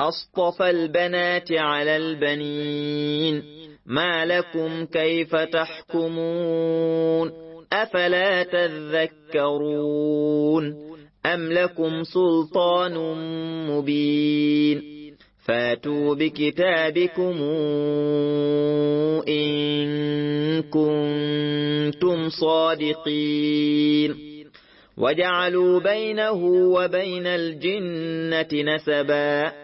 أصطفى البنات على البنين ما لكم كيف تحكمون أفلا تذكرون أم لكم سلطان مبين فاتوا بكتابكم إن كنتم صادقين وجعلوا بينه وبين الجنة نسباً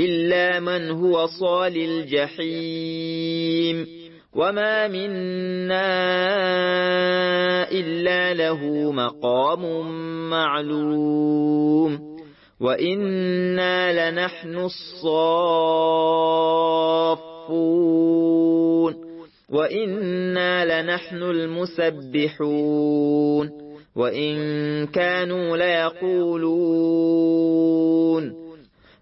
إلا من هو صال الجحيم. وما منا إلا له مقام معلوم. وإنا لنحن الصافون. وإنا لنحن المسبحون. وإن كانوا ليقولون.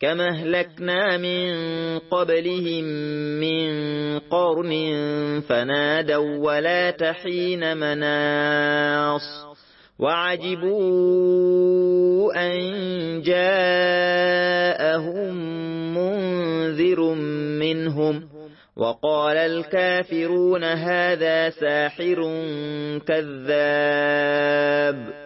كما اهلكنا من قبلهم من قرن فنادوا ولا تحين مناص وعجبوا أن جاءهم منذر منهم وقال الكافرون هذا ساحر كذاب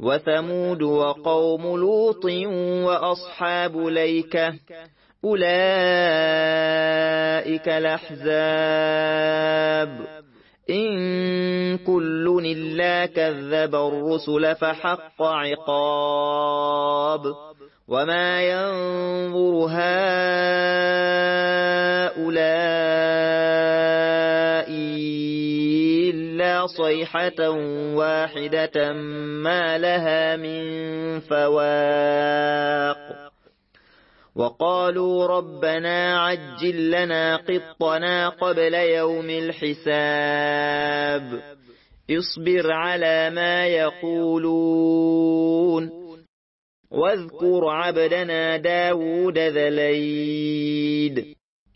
وثمود وقوم لوط وأصحاب ليكة أولئك الأحزاب. إن كل إلا كذب الرسل فحق عقاب. وما ينظر هؤلاء صيحة واحدة ما لها من فواق. وقالوا ربنا عجل لنا قطنا قبل يوم الحساب. اصبر على ما يقولون. واذكر عبدنا داود ذليد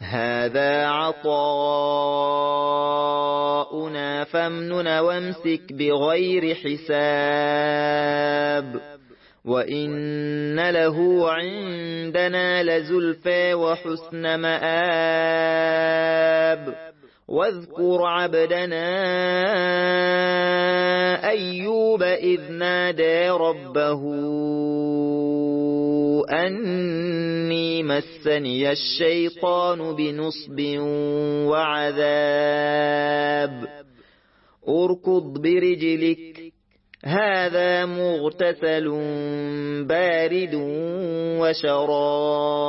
هذا عطاؤنا فامنن وامسك بغير حساب. وإن له عندنا لزلفى وحسن مآب. واذكر عبدنا أيوب إذ نادى ربه أني مسني الشيطان بنصب وعذاب. اركض برجلك هذا مغتسل بارد وشراب.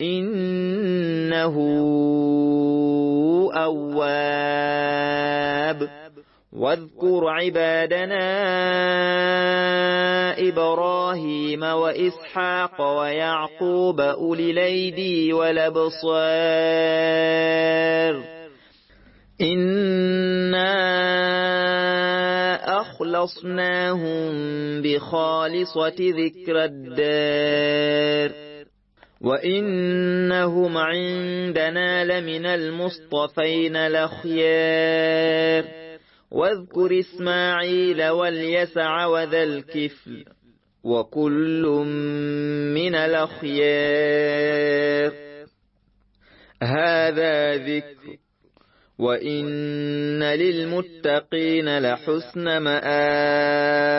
إنه أواب. واذكر عبادنا إبراهيم وإسحاق ويعقوب أولي الأيدي والأبصار. إنا أخلصناهم بخالصة ذكر الدار. وإنهم عندنا لمن المصطفين الأخيار واذكر إسماعيل واليسع وذا الكفل وكل من الأخيار هذا ذكر وإن للمتقين لحسن مآب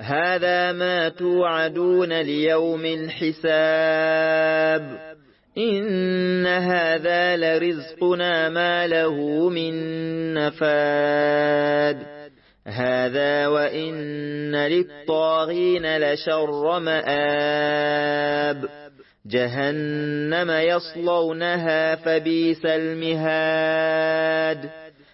هذا ما توعدون ليوم الحساب. إن هذا لرزقنا ما له من نفاد. هذا وإن للطاغين لشر مآب. جهنم يصلونها فبيس المهاد.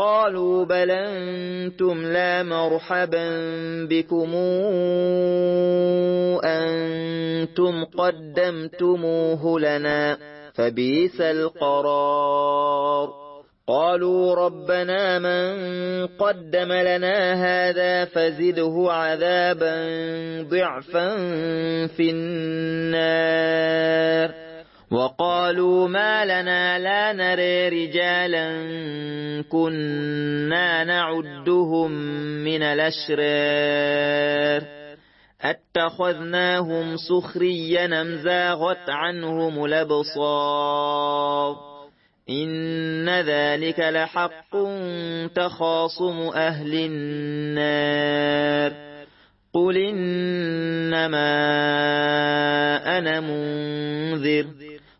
قالوا بل أنتم لا مرحبا بكم. أنتم قدمتموه لنا فبيس القرار. قالوا ربنا من قدم لنا هذا فزده عذابا ضعفا في النار. وقالوا ما لنا لا نري رجالا كنا نعدهم من الأشرار. أتخذناهم سخريا نمزاغت عنهم الأبصار؟ إن ذلك لحق تخاصم أهل النار. قل إنما أنا منذر.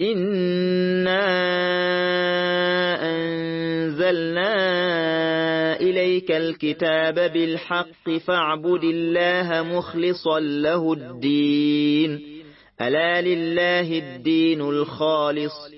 إنا أنزلنا إليك الكتاب بالحق فاعبد الله مخلصا له الدين. ألا لله الدين الخالص.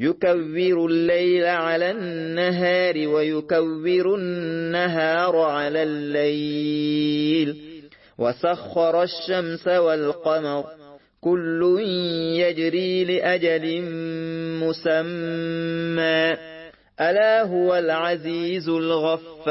يكور الليل على النهار ويكور النهار على الليل. وسخر الشمس والقمر. كل يجري لأجل مسمى. ألا هو العزيز الغفار.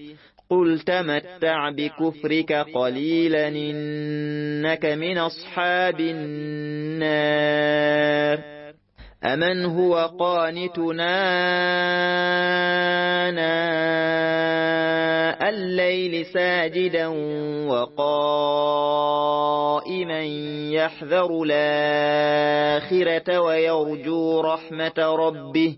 قل تمتع بكفرك قليلا إنك من أصحاب النار أمن هو قانتنا ناء الليل ساجدا وقائما يحذر الآخرة ويرجو رحمة ربه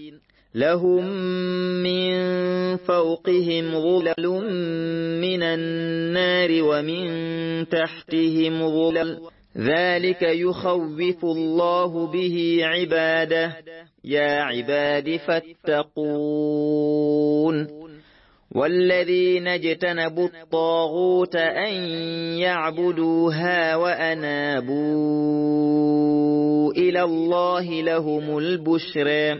لهم من فوقهم غلل من النار ومن تحتهم غلل ذلك يخوف الله به عباده يا عباد فاتقون والذين اجتنبوا الطاغوت أن يعبدوها وأنابوا إلى الله لهم البشر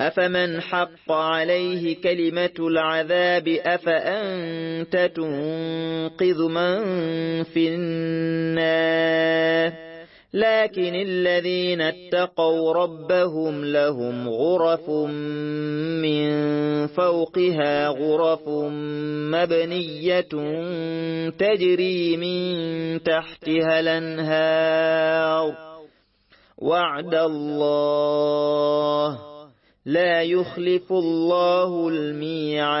أفمن حق عليه كلمة العذاب أفأنت تنقذ من في النار لكن الذين اتقوا ربهم لهم غرف من فوقها غرف مبنية تجري من تحتها الانهار وعد الله لا يخلف الله الميعاد.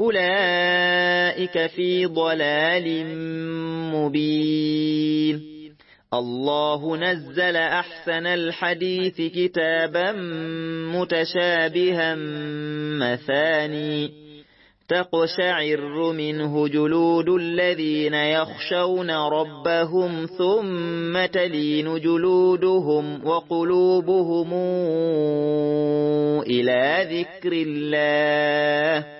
أولئك في ضلال مبين الله نزل أحسن الحديث كتابا متشابها مثاني تقشعر منه جلود الذين يخشون ربهم ثم تلين جلودهم وقلوبهم إلى ذكر الله